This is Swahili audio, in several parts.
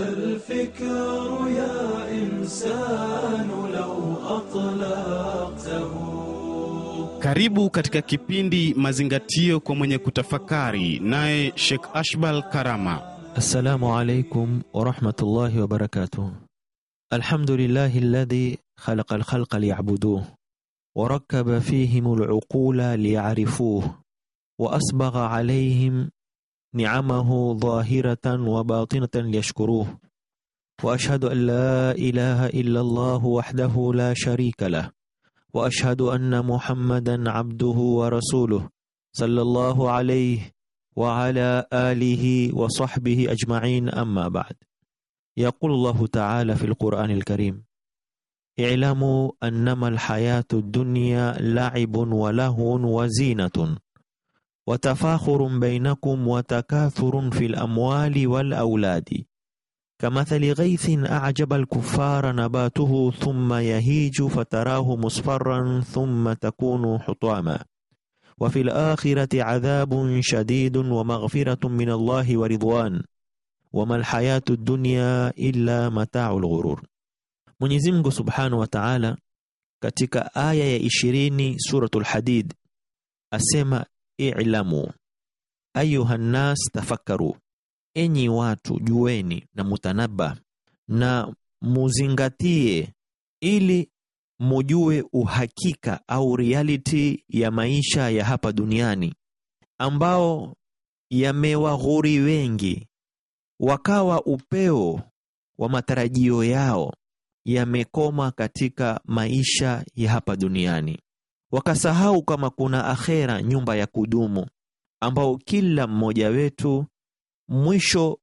الفكر يا إنسان لو أطلقته Karibu katika kipindi Mazingatio kwa mwenye kutafakari, naye Sheikh Ashbal Karama. السلام عليكم ورحمة الله وبركاته الحمد لله الذي خلق الخلق ليعبدوه وركب فيهم العقول ليعرفوه وأسبغ عليهم نعمه ظاهرة وباطنة ليشكروه. وأشهد أن لا إله إلا الله وحده لا شريك له. وأشهد أن محمدا عبده ورسوله صلى الله عليه وعلى آله وصحبه أجمعين. أما بعد يقول الله تعالى في القرآن الكريم اعلموا أنما الحياة الدنيا لعب ولهو وزينة. وتفاخر بينكم وتكاثر في الأموال والأولاد. كمثل غيث أعجب الكفار نباته ثم يهيج فتراه مصفرا ثم تكون حطاما. وفي الآخرة عذاب شديد ومغفرة من الله ورضوان. وما الحياة الدنيا إلا متاع الغرور. Mwenyezi Mungu Subhanahu wa Ta'ala katika aya ya ishirini suratul Hadid asema i'lamu. Ayuha nnas tafakkaru, enyi watu jueni na mutanaba na muzingatie ili mujue uhakika au reality ya maisha ya hapa duniani ambao yamewaghuri wengi, wakawa upeo wa matarajio yao yamekoma katika maisha ya hapa duniani, wakasahau kama kuna akhera, nyumba ya kudumu, ambao kila mmoja wetu mwisho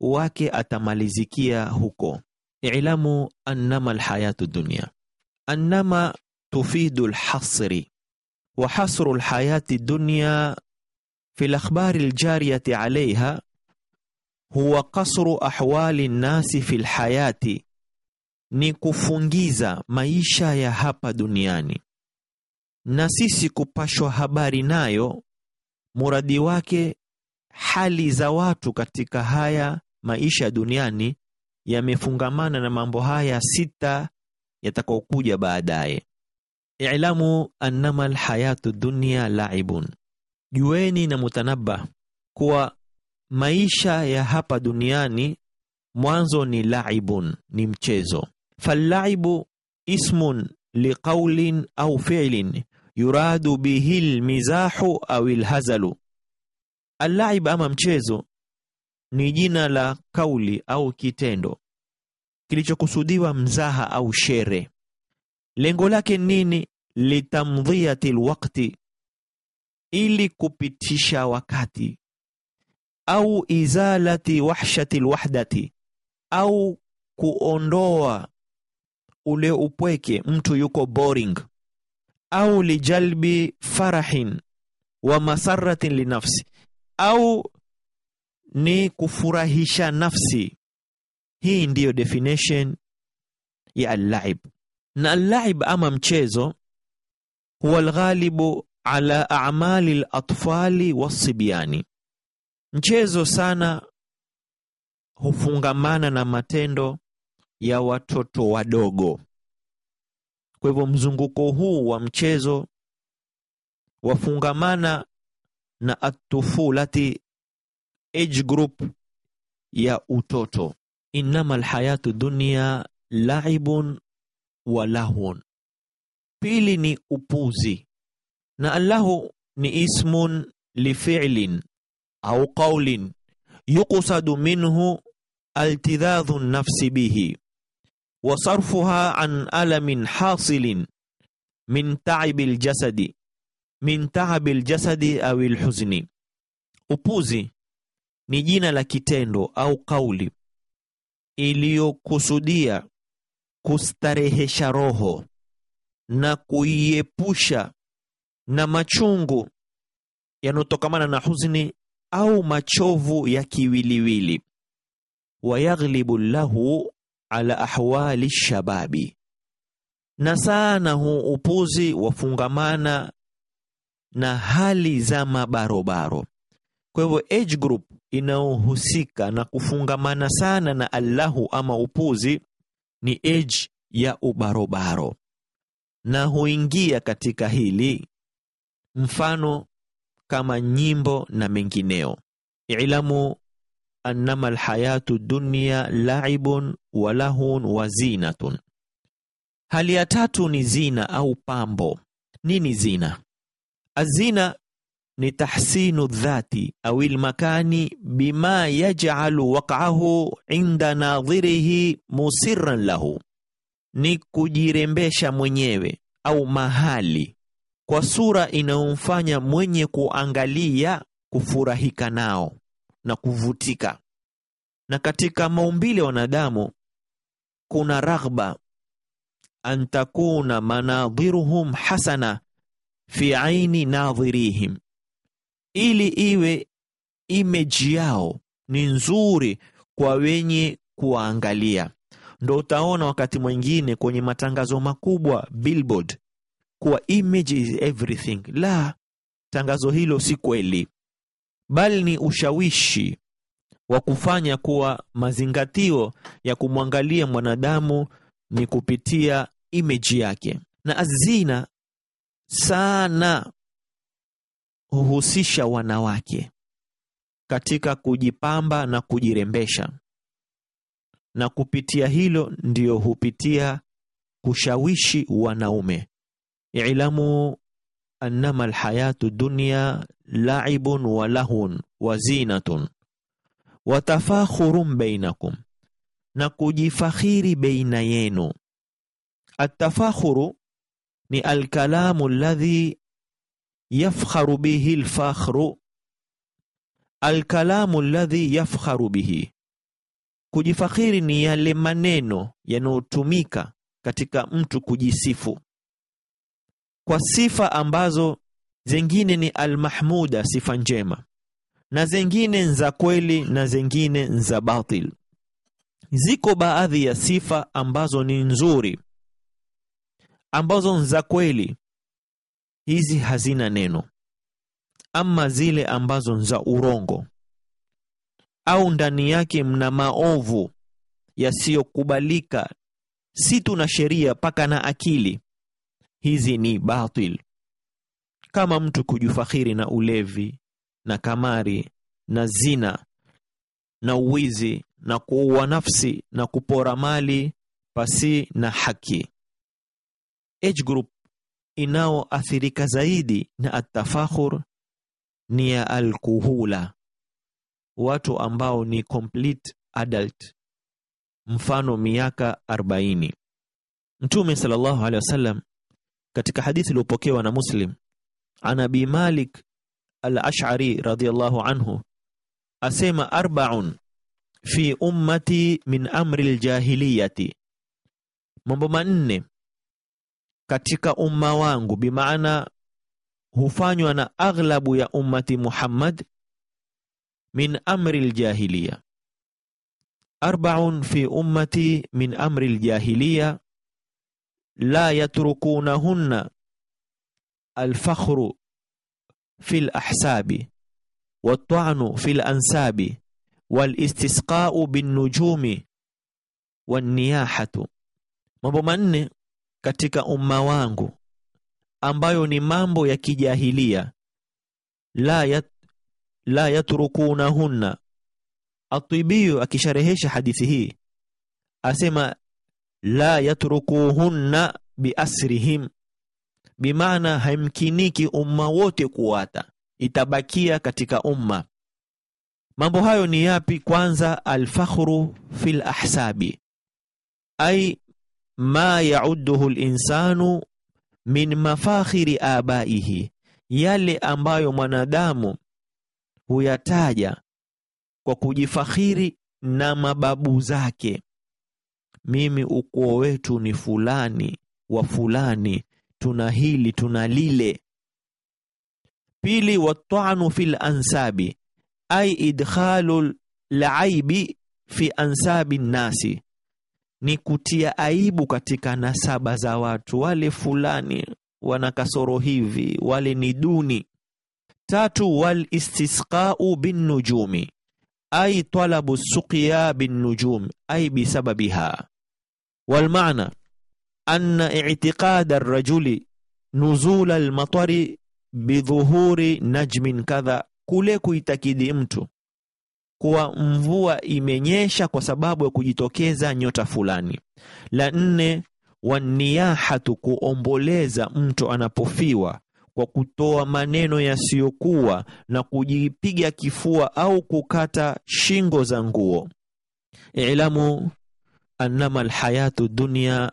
wake atamalizikia huko. Ilamu annama alhayatu dunya annama tufidu alhasri wa hasru alhayati dunya fi alakhbari aljariyati alayha huwa qasru ahwali nnasi fi alhayati ni kufungiza maisha ya hapa duniani na sisi kupashwa habari nayo, muradi wake hali za watu katika haya maisha duniani yamefungamana na mambo haya sita yatakaokuja baadaye. Ilamu annama alhayatu dunya laibun, jueni na mutanabba kuwa maisha ya hapa duniani mwanzo ni laibun, ni mchezo. Fallaibu ismun liqaulin au fi'lin yuradu bihi lmizahu au lhazalu. Allaib ama mchezo ni jina la kauli au kitendo kilichokusudiwa mzaha au shere. Lengo lake nini? Litamdhiyati lwakti, ili kupitisha wakati, au izalati wahshati lwahdati, au kuondoa ule upweke, mtu yuko boring au lijalbi farahin wa masaratin linafsi, au ni kufurahisha nafsi. Hii ndiyo definition ya allaib. Na allaib ama mchezo huwa alghalibu ala a'mali latfali wasibyani, mchezo sana hufungamana na matendo ya watoto wadogo. Kwa hivyo mzunguko huu wa mchezo wafungamana na atufulati, age group ya utoto. Innama alhayatu dunya laibun wa lahun. Pili ni upuzi, na allahu ni ismun lifi'lin au qaulin yuqsadu minhu altidhadhu nafsi bihi wasarfuha an alamin hasilin min taibi ljasadi min taabi ljasadi au lhuzni. Upuzi ni jina la kitendo au kauli iliyokusudia kustarehesha roho na kuiepusha na machungu yanayotokamana na huzni au machovu ya kiwiliwili. Wayaghlibu lahu ala ahwali shababi, na sana huu upuzi wafungamana na hali za mabarobaro. Kwa hivyo age group inayohusika na kufungamana sana na Allahu ama upuzi ni age ya ubarobaro, na huingia katika hili mfano kama nyimbo na mengineo. Ilamu annama alhayatu dunya laibun wa wa zinatun. Hali ya tatu ni zina au pambo. Nini zina? Azina ni tahsinu dhati au lmakani bima yaj'alu waq'ahu inda nadhirihi musirran lahu, ni kujirembesha mwenyewe au mahali kwa sura inayomfanya mwenye kuangalia kufurahika nao na kuvutika. Na katika maumbile wanadamu kuna raghba an takuna manadhiruhum hasana fi aini nadhirihim, ili iwe imeji yao ni nzuri kwa wenye kuwaangalia. Ndo utaona wakati mwingine kwenye matangazo makubwa billboard kuwa image is everything. La, tangazo hilo si kweli, bali ni ushawishi wa kufanya kuwa mazingatio ya kumwangalia mwanadamu ni kupitia imeji yake. Na azina sana huhusisha wanawake katika kujipamba na kujirembesha, na kupitia hilo ndiyo hupitia kushawishi wanaume. Ilamu annama alhayatu dunya laibun wa lahun wa zinatun wa tafakhurun bainakum, na kujifakhiri baina yenu. Atafakhuru ni alkalamu alladhi yafkharu bihi alfakhru, alkalamu alladhi yafkharu bihi. Kujifakhiri ni yale maneno yanayotumika katika mtu kujisifu kwa sifa ambazo zingine ni almahmuda, sifa njema, na zingine za kweli na zingine za batil. Ziko baadhi ya sifa ambazo ni nzuri, ambazo za kweli, hizi hazina neno, ama zile ambazo za urongo au ndani yake mna maovu yasiyokubalika, si tu na sheria paka na akili hizi ni batil, kama mtu kujifakhiri na ulevi na kamari na zina na uwizi na kuua nafsi na kupora mali pasi na haki. Age group inaoathirika zaidi na atafakhur ni ya alkuhula, watu ambao ni complete adult, mfano miaka 40. Mtume sallallahu alaihi wasallam katika hadithi iliyopokewa na Muslim an Abi Malik al-Ash'ari radhiyallahu anhu asema arbaun fi ummati min amri ljahiliyati, mambo manne katika umma wangu, bimaana hufanywa na aghlabu ya ummati Muhammad min amri ljahiliya. Arbaun fi ummati min amri ljahiliya la yatrukunahunna alfakhru fi alahsabi waltanu fi lansabi walistisqau binnujumi wanniyahatu, mambo manne katika umma wangu ambayo ni mambo ya kijahilia. La, yat, la yatrukunahunna. Atibiyu akisharehesha hadithi hii asema la yatrukuhunna biasrihim, bimaana haimkiniki umma wote kuwata, itabakia katika umma. Mambo hayo ni yapi? Kwanza, alfakhru fil ahsabi, ai ma yaudduhu linsanu min mafakhiri abaihi, yale ambayo mwanadamu huyataja kwa kujifakhiri na mababu zake mimi ukoo wetu ni fulani wa fulani, tuna hili tuna lile. Pili, watanu fil ansabi ay idkhalu laibi fi ansabi nnasi, ni kutia aibu katika nasaba za watu. Wale fulani wana kasoro hivi, wale ni duni. tatu wal istisqau binnujumi ay talabu suqya binnujum ay bisababiha والمعنى أن اعتقاد الرجل نزول المطر بظهور نجم كذا kule kuitakidi mtu kuwa mvua imenyesha kwa sababu ya kujitokeza nyota fulani. La nne, waniyahatu, kuomboleza mtu anapofiwa kwa kutoa maneno yasiyokuwa na kujipiga kifua au kukata shingo za nguo. Ilamu annama alhayatu dunya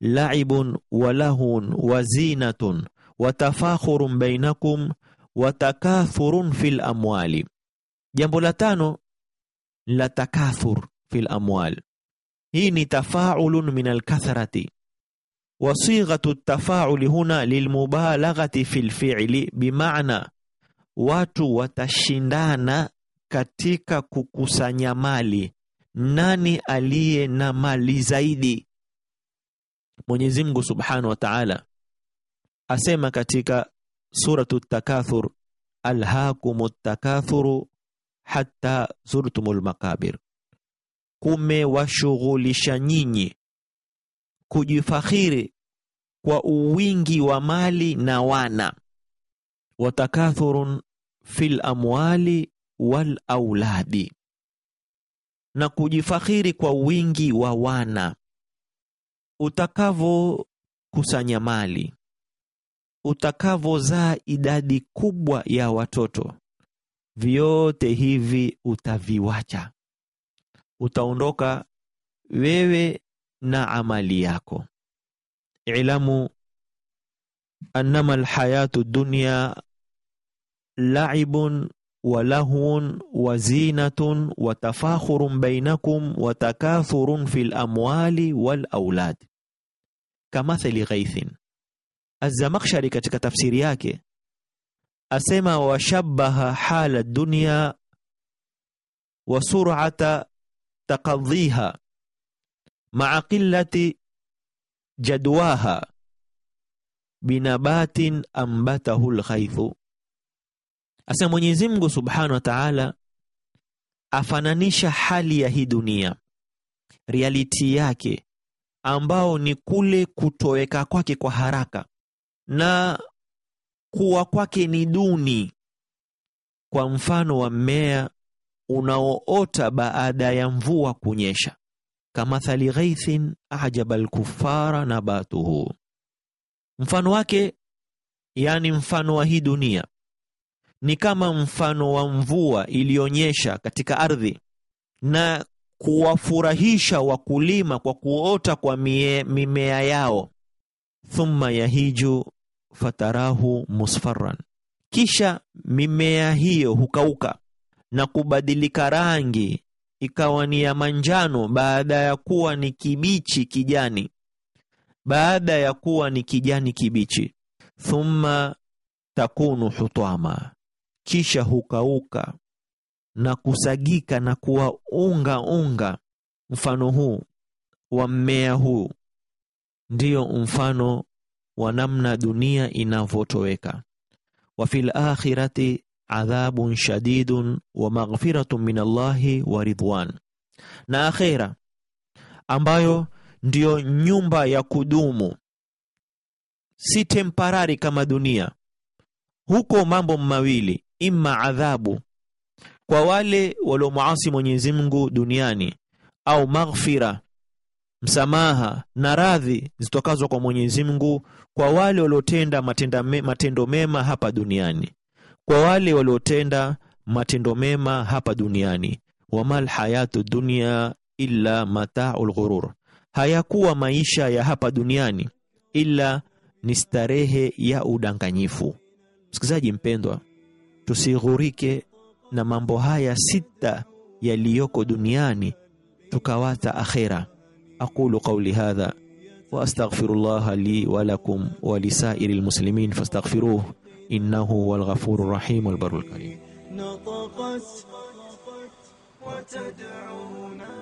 laibun wa lahun wa zinatun wa tafakhurun bainakum wa takathurun fil amwali. Jambo la tano la takathur fil amwal, hii ni tafaulun min alkathrati wa sighatu tafauli huna lilmubalaghati fil fi'li, bimaana watu watashindana katika kukusanya mali, nani aliye na mali zaidi. Mwenyezi Mungu Subhanahu wa Ta'ala asema katika suratu Takathur, alhakumu takathuru hatta zurtumul makabir, kumewashughulisha nyinyi kujifakhiri kwa uwingi wa mali na wana. Watakathurun fil amwali wal auladi, na kujifahiri kwa wingi wa wana. Utakavyokusanya mali, utakavyozaa idadi kubwa ya watoto, vyote hivi utaviwacha, utaondoka wewe na amali yako. Ilamu annama alhayatu dunya laibun tafakhurun bainakum wa takathurun fil amwali wal aulad kamathali ghaithin. Az-Zamakhshari katika tafsiri yake asema washabaha hala dunya wa sur'ata taqadhiha maa qillati jadwaha binabatin ambatahu lghaithu. Asema Mwenyezi Mungu Subhanahu wa Ta'ala afananisha hali ya hii dunia, reality yake ambao ni kule kutoweka kwake kwa haraka na kuwa kwake ni duni, kwa mfano wa mmea unaoota baada ya mvua kunyesha. Kamathali ghaithin ajaba alkufara nabatuhu, mfano wake yani mfano wa hii dunia ni kama mfano wa mvua iliyonyesha katika ardhi na kuwafurahisha wakulima kwa kuota kwa mie, mimea yao. Thumma yahiju fatarahu musfarran, kisha mimea hiyo hukauka na kubadilika rangi ikawa ni ya manjano baada ya kuwa ni kibichi kijani, baada ya kuwa ni kijani kibichi. Thumma takunu hutama, kisha hukauka na kusagika na kuwa unga unga. Mfano huu wa mmea huu ndiyo mfano wa namna dunia inavyotoweka. wa fil akhirati adhabun shadidun wa maghfiratun min Allahi wa ridwan, na akhera ambayo ndiyo nyumba ya kudumu, si temporary kama dunia. Huko mambo mawili, imma adhabu kwa wale waliomuasi Mwenyezi Mungu duniani, au maghfira, msamaha na radhi zitokazwa kwa Mwenyezi Mungu kwa wale waliotenda matendo mema hapa duniani kwa wale waliotenda matendo mema hapa duniani. wamal hayatu dunya illa mataul ghurur, hayakuwa maisha ya hapa duniani ila ni starehe ya udanganyifu. Msikilizaji mpendwa, tusighurike na mambo haya sita yaliyoko duniani tukawata akhera. aqulu qawli hadha wa astaghfirullaha li wa lakum wa lisairi lmuslimin fastaghfiruh innahu huwal ghafurur rahim wal barrul karim. نطقت وتدعونا